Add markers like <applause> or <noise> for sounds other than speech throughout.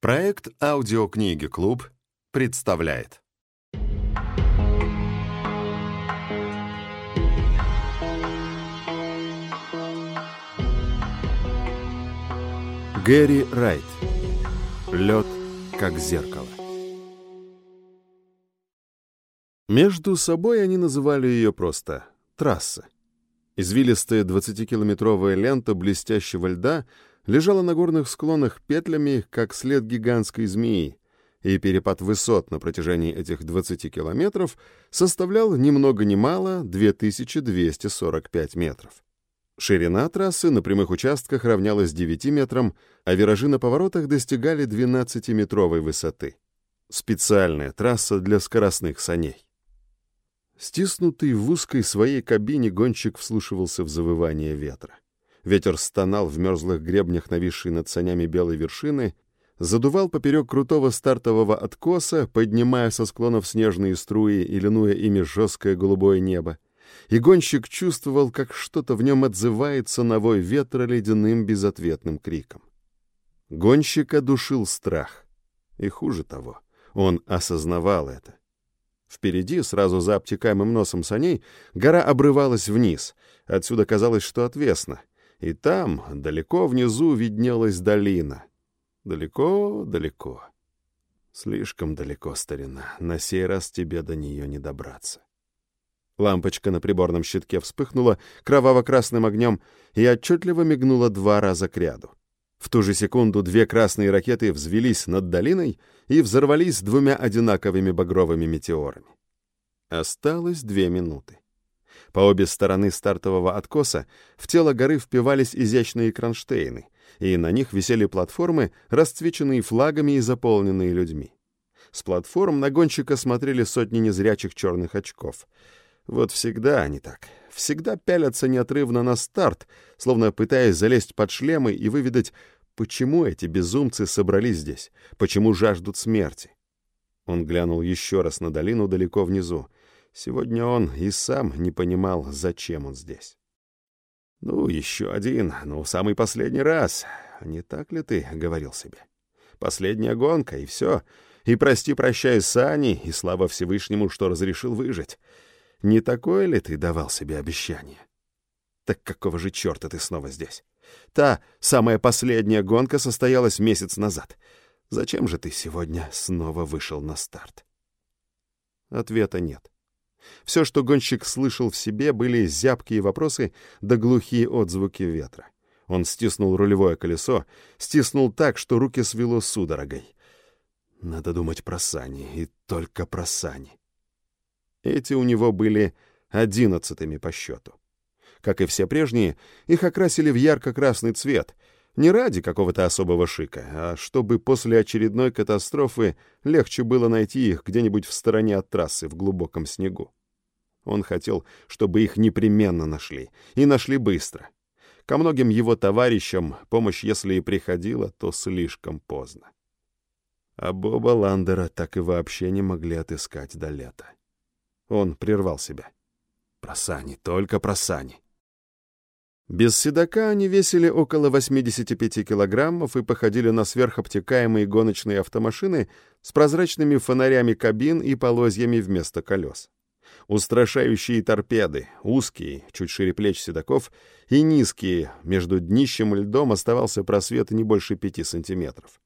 Проект «Аудиокниги Клуб» представляет. Гэри Райт. Лед как зеркало. Между собой они называли ее просто «трасса». Извилистая 20-километровая лента блестящего льда лежала на горных склонах петлями, как след гигантской змеи, и перепад высот на протяжении этих 20 километров составлял ни много ни мало 2245 метров. Ширина трассы на прямых участках равнялась 9 метрам, а виражи на поворотах достигали 12-метровой высоты. Специальная трасса для скоростных саней. Стиснутый в узкой своей кабине гонщик вслушивался в завывание ветра. Ветер стонал в мерзлых гребнях, нависшей над санями белой вершины, задувал поперек крутого стартового откоса, поднимая со склонов снежные струи и линуя ими жесткое голубое небо. И гонщик чувствовал, как что-то в нем отзывается на вой ветра ледяным безответным криком. Гонщика душил страх. И хуже того, он осознавал это. Впереди, сразу за обтекаемым носом саней, гора обрывалась вниз. Отсюда казалось, что отвесно. И там, далеко внизу, виднелась долина. Далеко, далеко. Слишком далеко, старина. На сей раз тебе до нее не добраться. Лампочка на приборном щитке вспыхнула кроваво-красным огнем и отчетливо мигнула два раза к ряду. В ту же секунду две красные ракеты взвелись над долиной и взорвались двумя одинаковыми багровыми метеорами. Осталось две минуты. По обе стороны стартового откоса в тело горы впивались изящные кронштейны, и на них висели платформы, расцвеченные флагами и заполненные людьми. С платформ на гонщика смотрели сотни незрячих черных очков. Вот всегда они так. Всегда пялятся неотрывно на старт, словно пытаясь залезть под шлемы и выведать, почему эти безумцы собрались здесь, почему жаждут смерти. Он глянул еще раз на долину далеко внизу. Сегодня он и сам не понимал, зачем он здесь. «Ну, еще один, ну, самый последний раз. Не так ли ты?» — говорил себе. «Последняя гонка, и все. И прости-прощай, Сани, и слава Всевышнему, что разрешил выжить. Не такое ли ты давал себе обещание? Так какого же черта ты снова здесь? Та самая последняя гонка состоялась месяц назад. Зачем же ты сегодня снова вышел на старт?» Ответа нет. Все, что гонщик слышал в себе, были зябкие вопросы да глухие отзвуки ветра. Он стиснул рулевое колесо, стиснул так, что руки свело судорогой. Надо думать про сани, и только про сани. Эти у него были одиннадцатыми по счету. Как и все прежние, их окрасили в ярко-красный цвет, не ради какого-то особого шика, а чтобы после очередной катастрофы легче было найти их где-нибудь в стороне от трассы в глубоком снегу. Он хотел, чтобы их непременно нашли, и нашли быстро. Ко многим его товарищам помощь, если и приходила, то слишком поздно. А Боба Ландера так и вообще не могли отыскать до лета. Он прервал себя. Про сани, только про сани. Без седока они весили около 85 килограммов и походили на сверхобтекаемые гоночные автомашины с прозрачными фонарями кабин и полозьями вместо колес. Устрашающие торпеды, узкие, чуть шире плеч седаков, и низкие, между днищем и льдом оставался просвет не больше пяти сантиметров.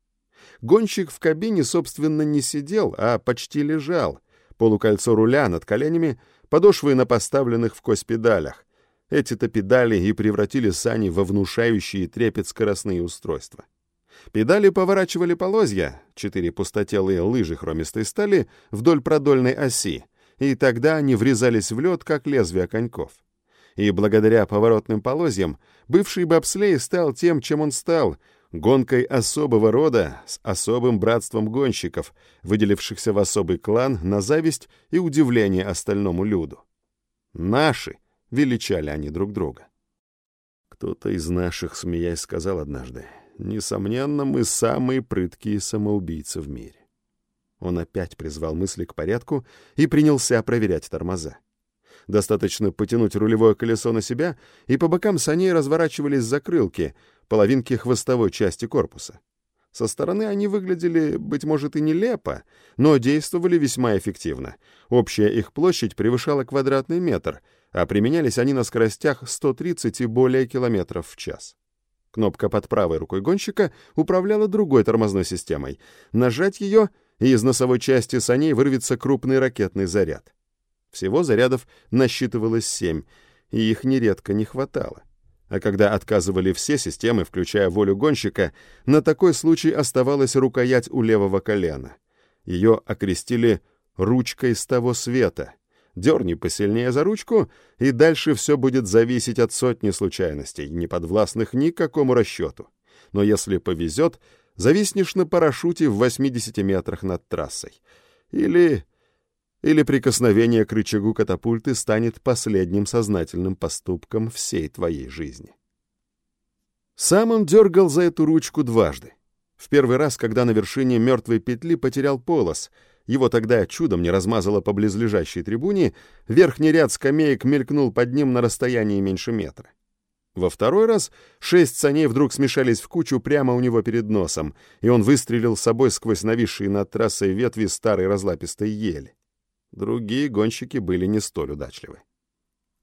Гонщик в кабине, собственно, не сидел, а почти лежал, полукольцо руля над коленями, подошвы на поставленных в кость педалях. Эти-то педали и превратили сани во внушающие трепет скоростные устройства. Педали поворачивали полозья, четыре пустотелые лыжи хромистой стали, вдоль продольной оси, и тогда они врезались в лед, как лезвия коньков. И благодаря поворотным полозьям бывший бобслей стал тем, чем он стал — гонкой особого рода с особым братством гонщиков, выделившихся в особый клан на зависть и удивление остальному люду. «Наши!» — величали они друг друга. Кто-то из наших, смеясь, сказал однажды, «Несомненно, мы самые прыткие самоубийцы в мире». Он опять призвал мысли к порядку и принялся проверять тормоза. Достаточно потянуть рулевое колесо на себя, и по бокам саней разворачивались закрылки, половинки хвостовой части корпуса. Со стороны они выглядели, быть может, и нелепо, но действовали весьма эффективно. Общая их площадь превышала квадратный метр, а применялись они на скоростях 130 и более километров в час. Кнопка под правой рукой гонщика управляла другой тормозной системой. Нажать ее, и из носовой части саней вырвется крупный ракетный заряд. Всего зарядов насчитывалось семь, и их нередко не хватало. А когда отказывали все системы, включая волю гонщика, на такой случай оставалась рукоять у левого колена. Ее окрестили «ручкой с того света», Дерни посильнее за ручку, и дальше все будет зависеть от сотни случайностей, не подвластных никакому расчету. Но если повезет, зависнешь на парашюте в 80 метрах над трассой. Или... Или прикосновение к рычагу катапульты станет последним сознательным поступком всей твоей жизни. Сам он дергал за эту ручку дважды. В первый раз, когда на вершине мертвой петли потерял полос — его тогда чудом не размазало по близлежащей трибуне, верхний ряд скамеек мелькнул под ним на расстоянии меньше метра. Во второй раз шесть саней вдруг смешались в кучу прямо у него перед носом, и он выстрелил собой сквозь нависшие над трассой ветви старой разлапистой ели. Другие гонщики были не столь удачливы.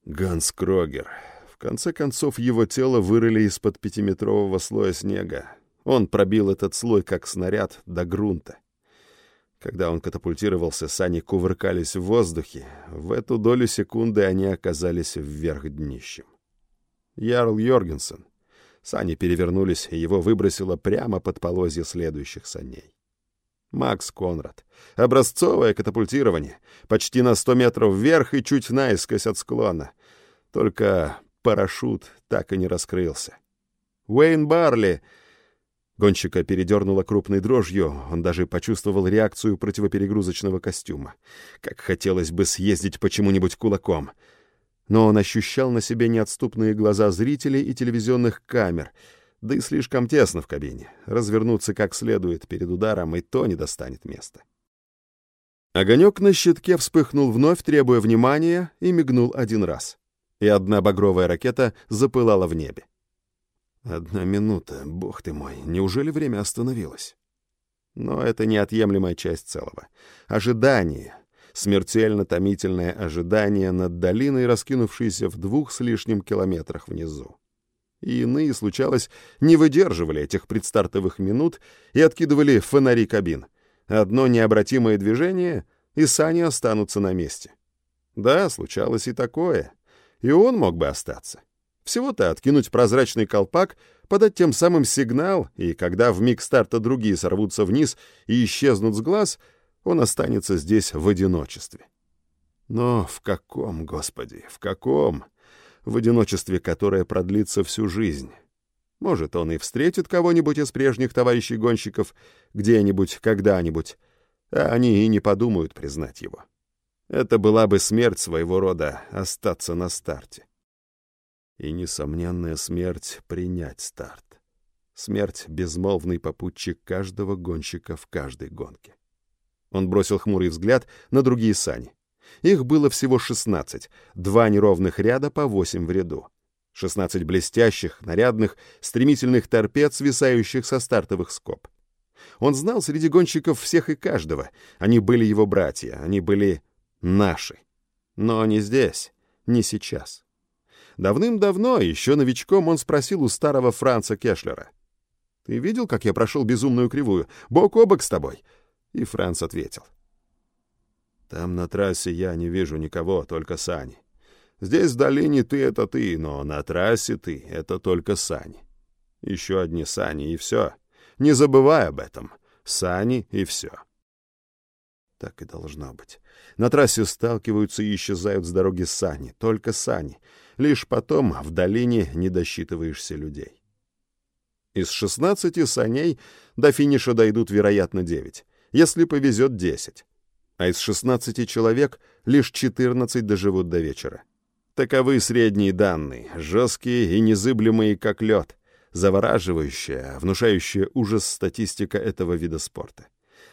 Ганс Крогер. В конце концов, его тело вырыли из-под пятиметрового слоя снега. Он пробил этот слой, как снаряд, до грунта. Когда он катапультировался, сани кувыркались в воздухе. В эту долю секунды они оказались вверх днищем. Ярл Йоргенсен. Сани перевернулись, и его выбросило прямо под полозья следующих саней. Макс Конрад. Образцовое катапультирование. Почти на сто метров вверх и чуть наискось от склона. Только парашют так и не раскрылся. Уэйн Барли Гонщика передернуло крупной дрожью, он даже почувствовал реакцию противоперегрузочного костюма. Как хотелось бы съездить почему-нибудь кулаком. Но он ощущал на себе неотступные глаза зрителей и телевизионных камер, да и слишком тесно в кабине. Развернуться как следует перед ударом, и то не достанет места. Огонек на щитке вспыхнул вновь, требуя внимания, и мигнул один раз. И одна багровая ракета запылала в небе. Одна минута, бог ты мой, неужели время остановилось? Но это неотъемлемая часть целого. Ожидание. Смертельно томительное ожидание над долиной, раскинувшейся в двух с лишним километрах внизу. И иные, случалось, не выдерживали этих предстартовых минут и откидывали фонари кабин. Одно необратимое движение, и сани останутся на месте. Да, случалось и такое. И он мог бы остаться. Всего-то откинуть прозрачный колпак, подать тем самым сигнал, и когда в миг старта другие сорвутся вниз и исчезнут с глаз, он останется здесь в одиночестве. Но в каком, Господи, в каком? В одиночестве, которое продлится всю жизнь. Может, он и встретит кого-нибудь из прежних товарищей гонщиков где-нибудь, когда-нибудь, а они и не подумают признать его. Это была бы смерть своего рода — остаться на старте и несомненная смерть принять старт. Смерть — безмолвный попутчик каждого гонщика в каждой гонке. Он бросил хмурый взгляд на другие сани. Их было всего 16, два неровных ряда по 8 в ряду. 16 блестящих, нарядных, стремительных торпед, свисающих со стартовых скоб. Он знал среди гонщиков всех и каждого. Они были его братья, они были наши. Но не здесь, не сейчас. Давным-давно, еще новичком, он спросил у старого Франца Кешлера. «Ты видел, как я прошел безумную кривую? Бок о бок с тобой?» И Франц ответил. «Там на трассе я не вижу никого, только сани. Здесь в долине ты — это ты, но на трассе ты — это только сани. Еще одни сани, и все. Не забывай об этом. Сани, и все». Так и должно быть. На трассе сталкиваются и исчезают с дороги сани, только сани — Лишь потом в долине не досчитываешься людей. Из 16 саней до финиша дойдут, вероятно, 9, если повезет 10. А из 16 человек лишь 14 доживут до вечера. Таковы средние данные, жесткие и незыблемые, как лед, завораживающая, внушающая ужас статистика этого вида спорта.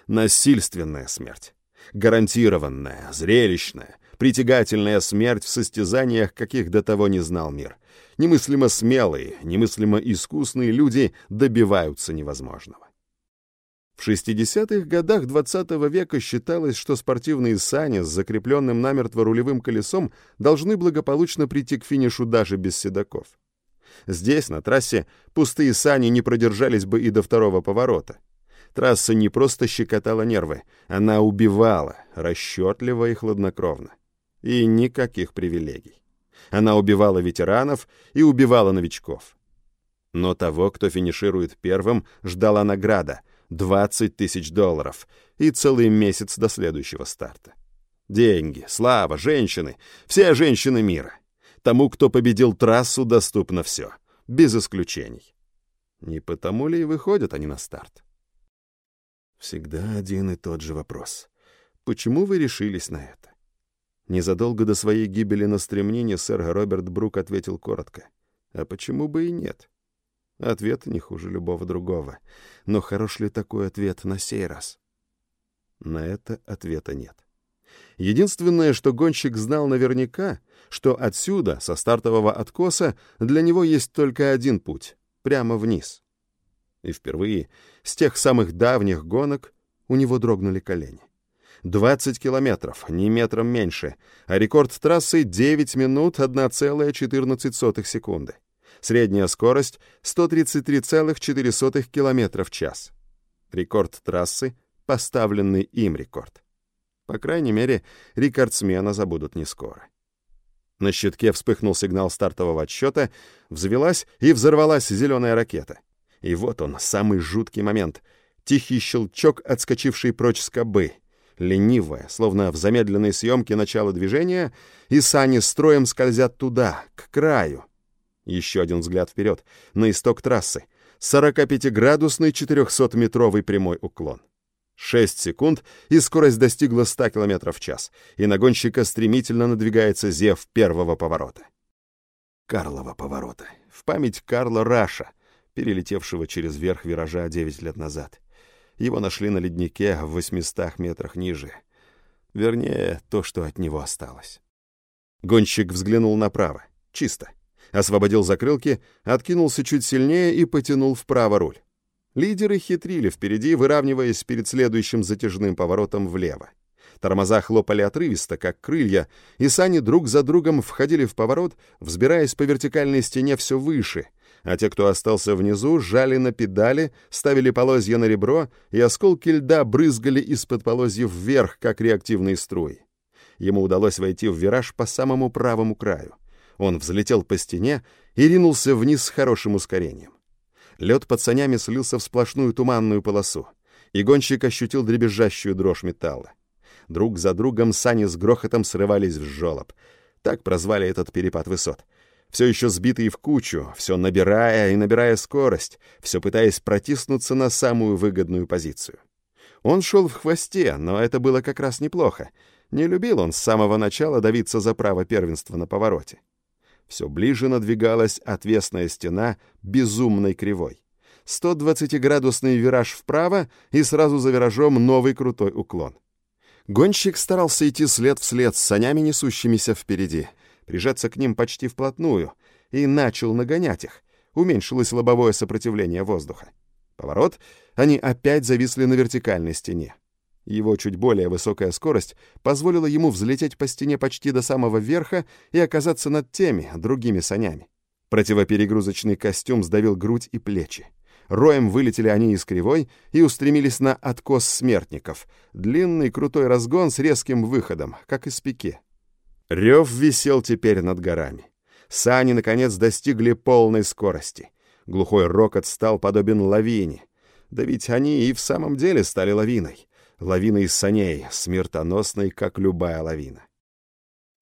Насильственная смерть. Гарантированная, зрелищная, притягательная смерть в состязаниях, каких до того не знал мир. Немыслимо смелые, немыслимо искусные люди добиваются невозможного. В 60-х годах XX -го века считалось, что спортивные сани с закрепленным намертво рулевым колесом должны благополучно прийти к финишу даже без седаков. Здесь, на трассе, пустые сани не продержались бы и до второго поворота. Трасса не просто щекотала нервы, она убивала, расчетливо и хладнокровно. И никаких привилегий. Она убивала ветеранов и убивала новичков. Но того, кто финиширует первым, ждала награда — 20 тысяч долларов и целый месяц до следующего старта. Деньги, слава, женщины, все женщины мира. Тому, кто победил трассу, доступно все, без исключений. Не потому ли и выходят они на старт? Всегда один и тот же вопрос. Почему вы решились на это? Незадолго до своей гибели на стремнине сэр Роберт Брук ответил коротко. А почему бы и нет? Ответ не хуже любого другого. Но хорош ли такой ответ на сей раз? На это ответа нет. Единственное, что гонщик знал наверняка, что отсюда, со стартового откоса, для него есть только один путь — прямо вниз. И впервые, с тех самых давних гонок, у него дрогнули колени. 20 километров, ни метром меньше, а рекорд трассы 9 минут 1,14 секунды. Средняя скорость 133,4 км в час. Рекорд трассы — поставленный им рекорд. По крайней мере, рекордсмена забудут не скоро. На щитке вспыхнул сигнал стартового отсчета, взвелась и взорвалась зеленая ракета. И вот он, самый жуткий момент. Тихий щелчок, отскочивший прочь скобы. Ленивое, словно в замедленной съемке начала движения, и сани строем скользят туда, к краю. Еще один взгляд вперед, на исток трассы. 45-градусный 400-метровый прямой уклон. 6 секунд, и скорость достигла 100 км в час, и на гонщика стремительно надвигается зев первого поворота. Карлова поворота. В память Карла Раша, перелетевшего через верх виража 9 лет назад. Его нашли на леднике в 800 метрах ниже. Вернее, то, что от него осталось. Гонщик взглянул направо. Чисто. Освободил закрылки, откинулся чуть сильнее и потянул вправо руль. Лидеры хитрили впереди, выравниваясь перед следующим затяжным поворотом влево. Тормоза хлопали отрывисто, как крылья, и сани друг за другом входили в поворот, взбираясь по вертикальной стене все выше, а те, кто остался внизу, жали на педали, ставили полозья на ребро, и осколки льда брызгали из-под полозьев вверх, как реактивные струи. Ему удалось войти в вираж по самому правому краю. Он взлетел по стене и ринулся вниз с хорошим ускорением. Лед под санями слился в сплошную туманную полосу, и гонщик ощутил дребезжащую дрожь металла. Друг за другом сани с грохотом срывались в жолоб. Так прозвали этот перепад высот. Все еще сбитые в кучу, все набирая и набирая скорость, все пытаясь протиснуться на самую выгодную позицию. Он шел в хвосте, но это было как раз неплохо. Не любил он с самого начала давиться за право первенства на повороте все ближе надвигалась отвесная стена безумной кривой. 120-градусный вираж вправо и сразу за виражом новый крутой уклон. Гонщик старался идти след в след с санями, несущимися впереди, прижаться к ним почти вплотную, и начал нагонять их. Уменьшилось лобовое сопротивление воздуха. Поворот, они опять зависли на вертикальной стене. Его чуть более высокая скорость позволила ему взлететь по стене почти до самого верха и оказаться над теми, другими санями. Противоперегрузочный костюм сдавил грудь и плечи. Роем вылетели они из кривой и устремились на откос смертников. Длинный крутой разгон с резким выходом, как из пике. Рев висел теперь над горами. Сани, наконец, достигли полной скорости. Глухой рокот стал подобен лавине. Да ведь они и в самом деле стали лавиной лавина из саней, смертоносной, как любая лавина.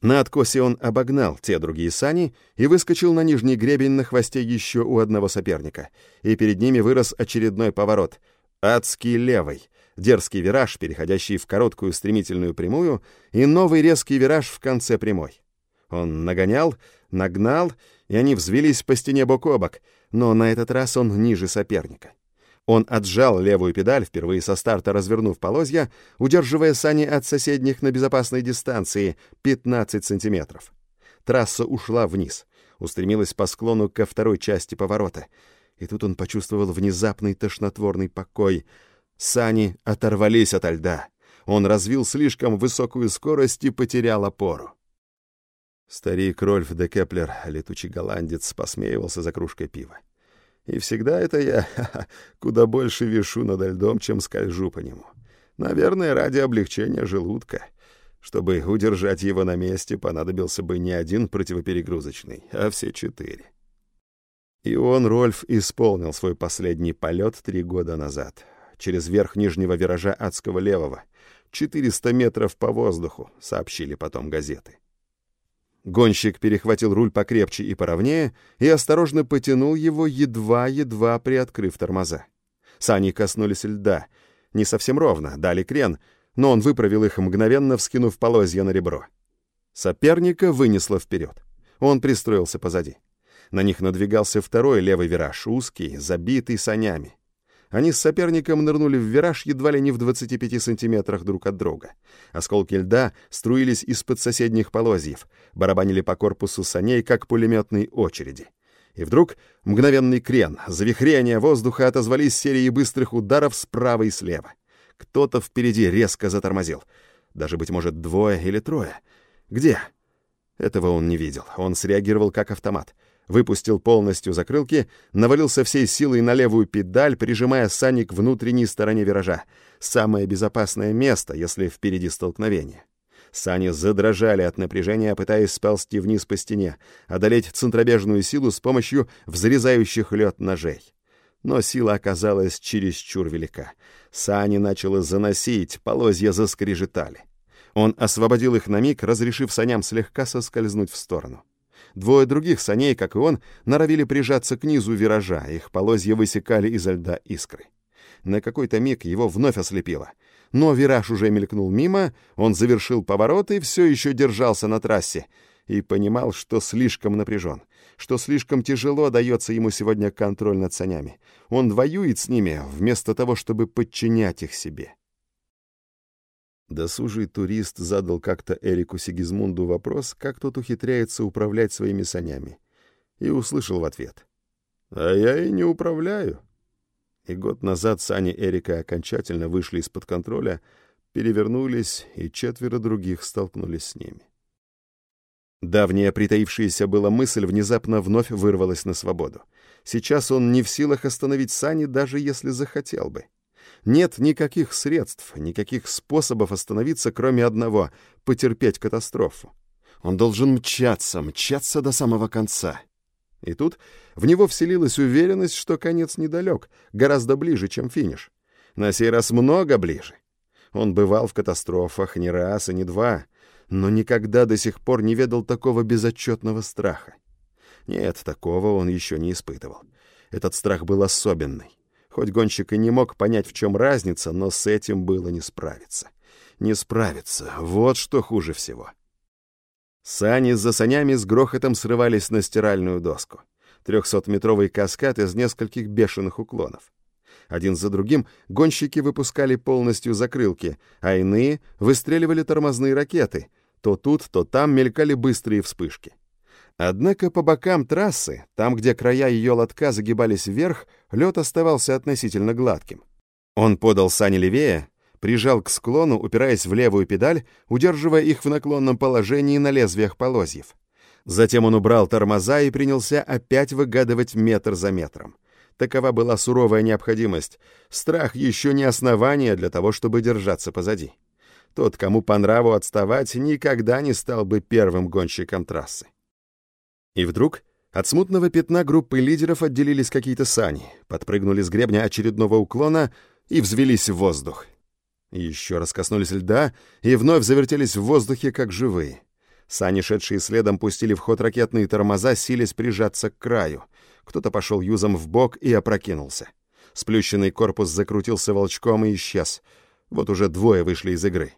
На откосе он обогнал те другие сани и выскочил на нижний гребень на хвосте еще у одного соперника, и перед ними вырос очередной поворот. Адский левый, дерзкий вираж, переходящий в короткую стремительную прямую, и новый резкий вираж в конце прямой. Он нагонял, нагнал, и они взвелись по стене бок о бок, но на этот раз он ниже соперника. Он отжал левую педаль, впервые со старта развернув полозья, удерживая сани от соседних на безопасной дистанции 15 сантиметров. Трасса ушла вниз, устремилась по склону ко второй части поворота. И тут он почувствовал внезапный тошнотворный покой. Сани оторвались ото льда. Он развил слишком высокую скорость и потерял опору. Старик Рольф де Кеплер, летучий голландец, посмеивался за кружкой пива. И всегда это я <laughs> куда больше вишу над льдом, чем скольжу по нему. Наверное, ради облегчения желудка. Чтобы удержать его на месте, понадобился бы не один противоперегрузочный, а все четыре. И он, Рольф, исполнил свой последний полет три года назад. Через верх нижнего виража адского левого. 400 метров по воздуху, сообщили потом газеты. Гонщик перехватил руль покрепче и поровнее и осторожно потянул его, едва-едва приоткрыв тормоза. Сани коснулись льда. Не совсем ровно, дали крен, но он выправил их, мгновенно вскинув полозья на ребро. Соперника вынесло вперед. Он пристроился позади. На них надвигался второй левый вираж, узкий, забитый санями. Они с соперником нырнули в вираж едва ли не в 25 сантиметрах друг от друга. Осколки льда струились из-под соседних полозьев, барабанили по корпусу саней, как пулеметные очереди. И вдруг мгновенный крен, завихрение воздуха отозвались серией быстрых ударов справа и слева. Кто-то впереди резко затормозил. Даже, быть может, двое или трое. Где? Этого он не видел. Он среагировал как автомат выпустил полностью закрылки, навалился всей силой на левую педаль, прижимая Сани к внутренней стороне виража. Самое безопасное место, если впереди столкновение. Сани задрожали от напряжения, пытаясь сползти вниз по стене, одолеть центробежную силу с помощью взрезающих лед ножей. Но сила оказалась чересчур велика. Сани начало заносить, полозья заскрежетали. Он освободил их на миг, разрешив саням слегка соскользнуть в сторону. Двое других саней, как и он, норовили прижаться к низу виража, их полозья высекали изо льда искры. На какой-то миг его вновь ослепило. Но вираж уже мелькнул мимо, он завершил поворот и все еще держался на трассе, и понимал, что слишком напряжен, что слишком тяжело дается ему сегодня контроль над санями. Он воюет с ними, вместо того, чтобы подчинять их себе. Досужий турист задал как-то Эрику Сигизмунду вопрос, как тот ухитряется управлять своими санями, и услышал в ответ. «А я и не управляю». И год назад сани Эрика окончательно вышли из-под контроля, перевернулись, и четверо других столкнулись с ними. Давняя притаившаяся была мысль внезапно вновь вырвалась на свободу. Сейчас он не в силах остановить сани, даже если захотел бы. Нет никаких средств, никаких способов остановиться, кроме одного — потерпеть катастрофу. Он должен мчаться, мчаться до самого конца. И тут в него вселилась уверенность, что конец недалек, гораздо ближе, чем финиш. На сей раз много ближе. Он бывал в катастрофах не раз и не два, но никогда до сих пор не ведал такого безотчетного страха. Нет, такого он еще не испытывал. Этот страх был особенный. Хоть гонщик и не мог понять, в чем разница, но с этим было не справиться. Не справиться, вот что хуже всего. Сани за санями с грохотом срывались на стиральную доску. Трехсотметровый каскад из нескольких бешеных уклонов. Один за другим гонщики выпускали полностью закрылки, а иные выстреливали тормозные ракеты. То тут, то там мелькали быстрые вспышки. Однако по бокам трассы, там, где края ее лотка загибались вверх, лед оставался относительно гладким. Он подал сани левее, прижал к склону, упираясь в левую педаль, удерживая их в наклонном положении на лезвиях полозьев. Затем он убрал тормоза и принялся опять выгадывать метр за метром. Такова была суровая необходимость. Страх еще не основание для того, чтобы держаться позади. Тот, кому по нраву отставать, никогда не стал бы первым гонщиком трассы. И вдруг от смутного пятна группы лидеров отделились какие-то сани, подпрыгнули с гребня очередного уклона и взвелись в воздух. Еще раз коснулись льда и вновь завертелись в воздухе, как живые. Сани, шедшие следом, пустили в ход ракетные тормоза, сились прижаться к краю. Кто-то пошел юзом в бок и опрокинулся. Сплющенный корпус закрутился волчком и исчез. Вот уже двое вышли из игры.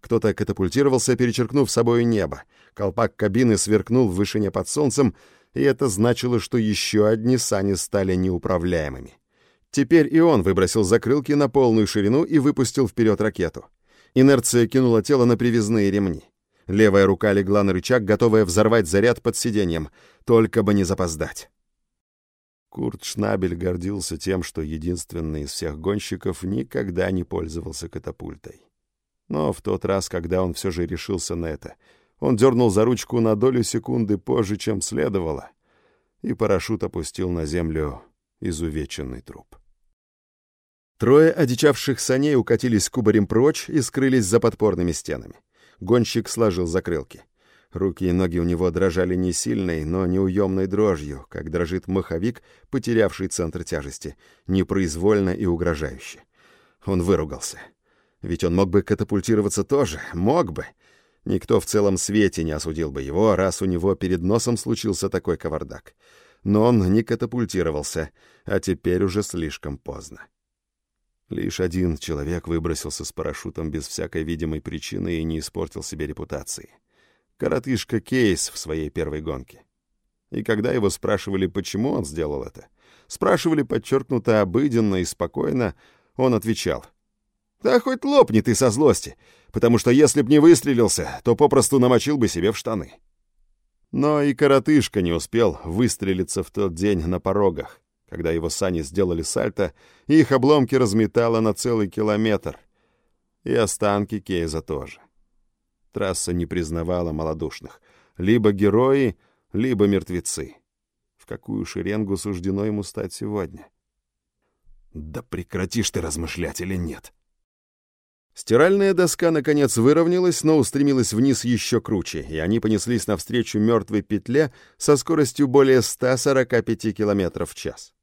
Кто-то катапультировался, перечеркнув собою небо. Колпак кабины сверкнул в вышине под солнцем, и это значило, что еще одни сани стали неуправляемыми. Теперь и он выбросил закрылки на полную ширину и выпустил вперед ракету. Инерция кинула тело на привязные ремни. Левая рука легла на рычаг, готовая взорвать заряд под сиденьем, только бы не запоздать. Курт Шнабель гордился тем, что единственный из всех гонщиков никогда не пользовался катапультой. Но в тот раз, когда он все же решился на это, он дернул за ручку на долю секунды позже, чем следовало, и парашют опустил на землю изувеченный труп. Трое одичавших саней укатились кубарем прочь и скрылись за подпорными стенами. Гонщик сложил закрылки. Руки и ноги у него дрожали не сильной, но неуемной дрожью, как дрожит маховик, потерявший центр тяжести, непроизвольно и угрожающе. Он выругался. Ведь он мог бы катапультироваться тоже, мог бы. Никто в целом свете не осудил бы его, раз у него перед носом случился такой кавардак. Но он не катапультировался, а теперь уже слишком поздно. Лишь один человек выбросился с парашютом без всякой видимой причины и не испортил себе репутации. Коротышка Кейс в своей первой гонке. И когда его спрашивали, почему он сделал это, спрашивали подчеркнуто обыденно и спокойно, он отвечал. «Да хоть лопни ты со злости, потому что если б не выстрелился, то попросту намочил бы себе в штаны». Но и коротышка не успел выстрелиться в тот день на порогах, когда его сани сделали сальто, и их обломки разметало на целый километр. И останки Кейза тоже. Трасса не признавала малодушных. Либо герои, либо мертвецы. В какую шеренгу суждено ему стать сегодня? Да прекратишь ты размышлять или нет? Стиральная доска, наконец, выровнялась, но устремилась вниз еще круче, и они понеслись навстречу мертвой петле со скоростью более 145 км в час.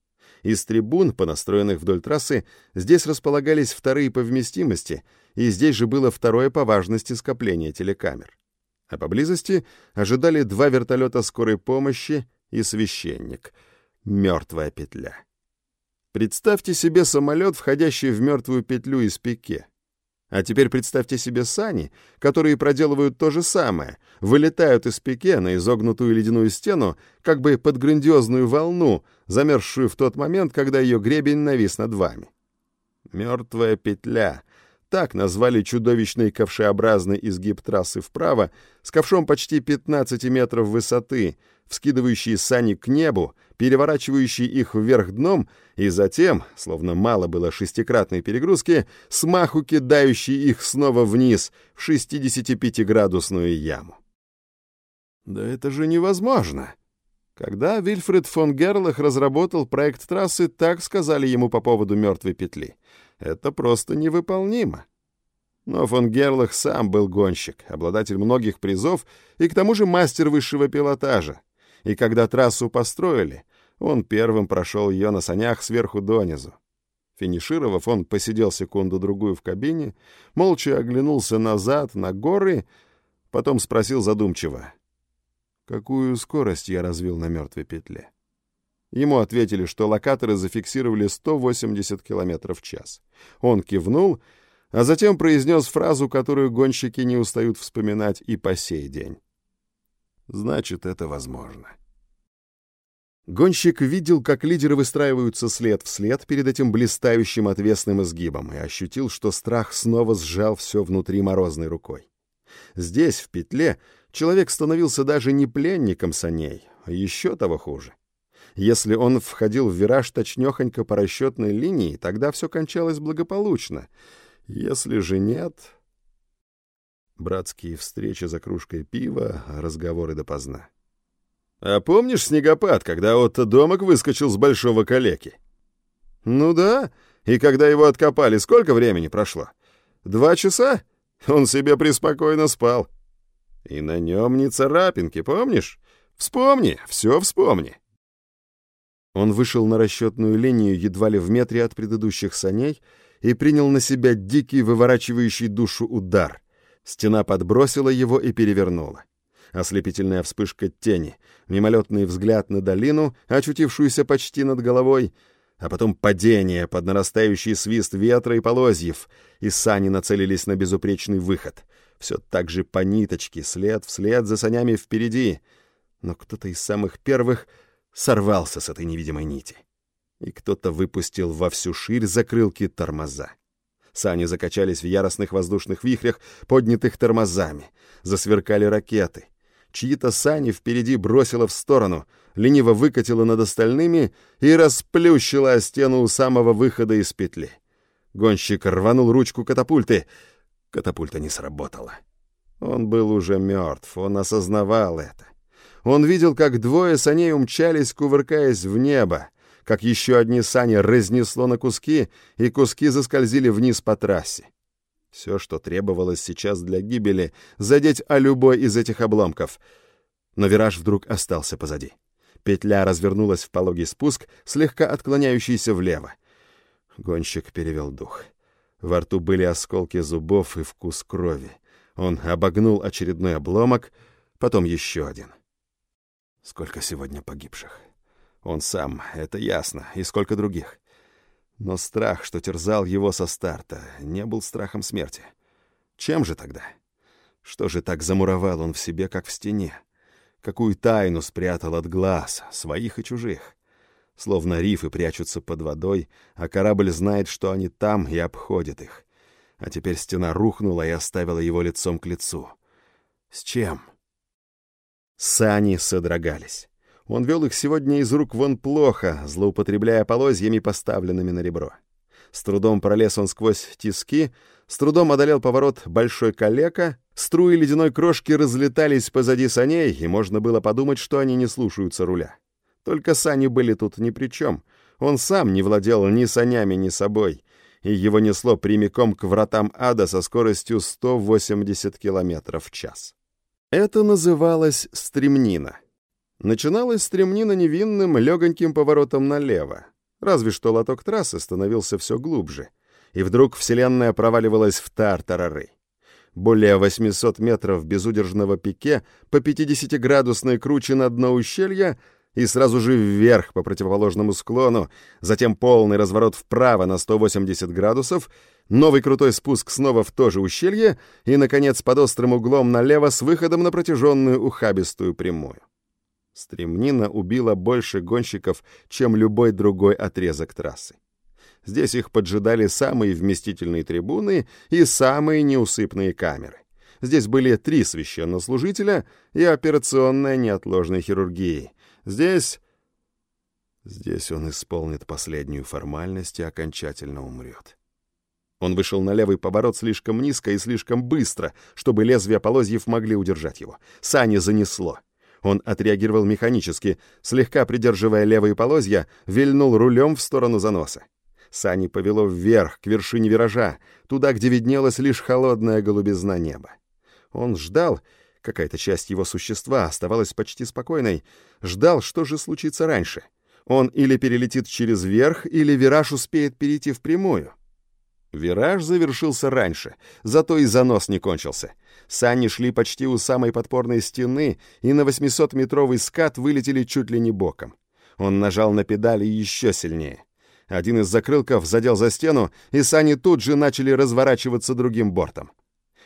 Из трибун, понастроенных вдоль трассы, здесь располагались вторые по вместимости, и здесь же было второе по важности скопление телекамер. А поблизости ожидали два вертолета скорой помощи и священник. Мертвая петля. Представьте себе самолет, входящий в мертвую петлю из пике. А теперь представьте себе сани, которые проделывают то же самое, вылетают из пике на изогнутую ледяную стену, как бы под грандиозную волну, замерзшую в тот момент, когда ее гребень навис над вами. Мертвая петля. Так назвали чудовищный ковшеобразный изгиб трассы вправо, с ковшом почти 15 метров высоты, вскидывающий сани к небу, переворачивающий их вверх дном и затем, словно мало было шестикратной перегрузки, смаху кидающий их снова вниз в 65-градусную яму. Да это же невозможно! Когда Вильфред фон Герлах разработал проект трассы, так сказали ему по поводу мертвой петли. Это просто невыполнимо. Но фон Герлах сам был гонщик, обладатель многих призов и к тому же мастер высшего пилотажа и когда трассу построили, он первым прошел ее на санях сверху донизу. Финишировав, он посидел секунду-другую в кабине, молча оглянулся назад на горы, потом спросил задумчиво, какую скорость я развил на мертвой петле. Ему ответили, что локаторы зафиксировали 180 км в час. Он кивнул, а затем произнес фразу, которую гонщики не устают вспоминать и по сей день значит, это возможно. Гонщик видел, как лидеры выстраиваются след в след перед этим блистающим отвесным изгибом и ощутил, что страх снова сжал все внутри морозной рукой. Здесь, в петле, человек становился даже не пленником саней, а еще того хуже. Если он входил в вираж точнёхонько по расчетной линии, тогда все кончалось благополучно. Если же нет... Братские встречи за кружкой пива, разговоры допоздна. «А помнишь снегопад, когда Отто Домок выскочил с большого калеки?» «Ну да, и когда его откопали, сколько времени прошло? Два часа? Он себе преспокойно спал. И на нем не царапинки, помнишь? Вспомни, все вспомни». Он вышел на расчетную линию едва ли в метре от предыдущих саней и принял на себя дикий, выворачивающий душу удар. Стена подбросила его и перевернула. Ослепительная вспышка тени, мимолетный взгляд на долину, очутившуюся почти над головой, а потом падение под нарастающий свист ветра и полозьев, и сани нацелились на безупречный выход. Все так же по ниточке, след вслед за санями впереди. Но кто-то из самых первых сорвался с этой невидимой нити. И кто-то выпустил во всю ширь закрылки тормоза. Сани закачались в яростных воздушных вихрях, поднятых тормозами. Засверкали ракеты. Чьи-то сани впереди бросило в сторону, лениво выкатило над остальными и расплющило о стену у самого выхода из петли. Гонщик рванул ручку катапульты. Катапульта не сработала. Он был уже мертв, он осознавал это. Он видел, как двое саней умчались, кувыркаясь в небо, как еще одни сани разнесло на куски, и куски заскользили вниз по трассе. Все, что требовалось сейчас для гибели, задеть о любой из этих обломков. Но вираж вдруг остался позади. Петля развернулась в пологий спуск, слегка отклоняющийся влево. Гонщик перевел дух. Во рту были осколки зубов и вкус крови. Он обогнул очередной обломок, потом еще один. Сколько сегодня погибших? Он сам, это ясно, и сколько других. Но страх, что терзал его со старта, не был страхом смерти. Чем же тогда? Что же так замуровал он в себе, как в стене? Какую тайну спрятал от глаз, своих и чужих? Словно рифы прячутся под водой, а корабль знает, что они там, и обходит их. А теперь стена рухнула и оставила его лицом к лицу. С чем? Сани содрогались. Он вел их сегодня из рук вон плохо, злоупотребляя полозьями, поставленными на ребро. С трудом пролез он сквозь тиски, с трудом одолел поворот большой калека, струи ледяной крошки разлетались позади саней, и можно было подумать, что они не слушаются руля. Только сани были тут ни при чем. Он сам не владел ни санями, ни собой и его несло прямиком к вратам ада со скоростью 180 км в час. Это называлось стремнина. Начиналась стремнина невинным, легоньким поворотом налево. Разве что лоток трассы становился все глубже. И вдруг Вселенная проваливалась в тартарары. Более 800 метров безудержного пике по 50-градусной круче на дно ущелья — и сразу же вверх по противоположному склону, затем полный разворот вправо на 180 градусов, новый крутой спуск снова в то же ущелье и, наконец, под острым углом налево с выходом на протяженную ухабистую прямую. Стремнина убила больше гонщиков, чем любой другой отрезок трассы. Здесь их поджидали самые вместительные трибуны и самые неусыпные камеры. Здесь были три священнослужителя и операционная неотложной хирургии — Здесь... Здесь он исполнит последнюю формальность и окончательно умрет. Он вышел на левый поворот слишком низко и слишком быстро, чтобы лезвия полозьев могли удержать его. Сани занесло. Он отреагировал механически, слегка придерживая левые полозья, вильнул рулем в сторону заноса. Сани повело вверх, к вершине виража, туда, где виднелась лишь холодная голубизна неба. Он ждал, какая-то часть его существа оставалась почти спокойной, ждал, что же случится раньше. Он или перелетит через верх, или вираж успеет перейти в прямую. Вираж завершился раньше, зато и занос не кончился. Сани шли почти у самой подпорной стены, и на 800-метровый скат вылетели чуть ли не боком. Он нажал на педали еще сильнее. Один из закрылков задел за стену, и сани тут же начали разворачиваться другим бортом.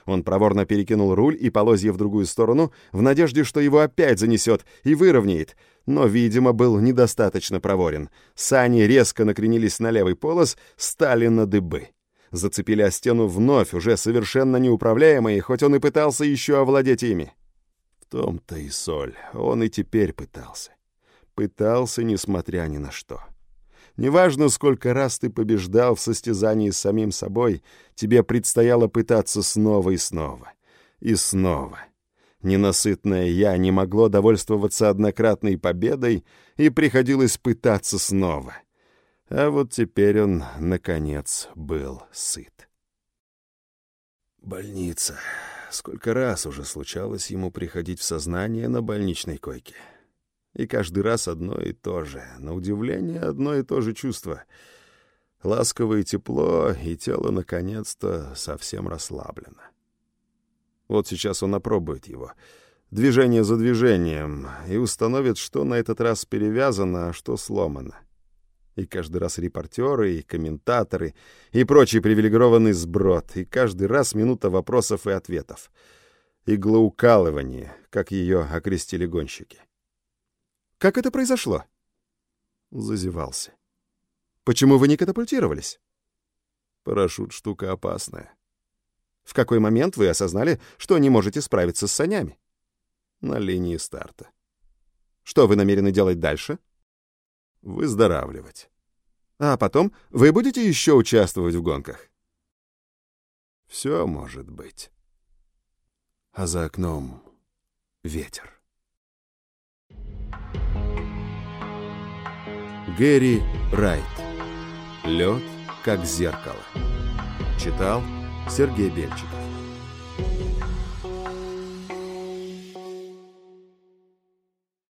Он проворно перекинул руль и полозья в другую сторону, в надежде, что его опять занесет и выровняет, но, видимо, был недостаточно проворен. Сани резко накренились на левый полос, стали на дыбы. Зацепили о стену вновь, уже совершенно неуправляемые, хоть он и пытался еще овладеть ими. В том-то и соль, он и теперь пытался. Пытался, несмотря ни на что. — Неважно, сколько раз ты побеждал в состязании с самим собой, тебе предстояло пытаться снова и снова. И снова. Ненасытное «я» не могло довольствоваться однократной победой, и приходилось пытаться снова. А вот теперь он, наконец, был сыт. Больница. Сколько раз уже случалось ему приходить в сознание на больничной койке. И каждый раз одно и то же. На удивление, одно и то же чувство. Ласковое тепло, и тело, наконец-то, совсем расслаблено. Вот сейчас он опробует его. Движение за движением. И установит, что на этот раз перевязано, а что сломано. И каждый раз репортеры, и комментаторы, и прочий привилегированный сброд. И каждый раз минута вопросов и ответов. Иглоукалывание, как ее окрестили гонщики. Как это произошло?» Зазевался. «Почему вы не катапультировались?» «Парашют — штука опасная». «В какой момент вы осознали, что не можете справиться с санями?» на линии старта. Что вы намерены делать дальше? Выздоравливать. А потом вы будете еще участвовать в гонках? Все может быть. А за окном ветер. Гэри Райт. Лед как зеркало. Читал Сергей Бельчиков.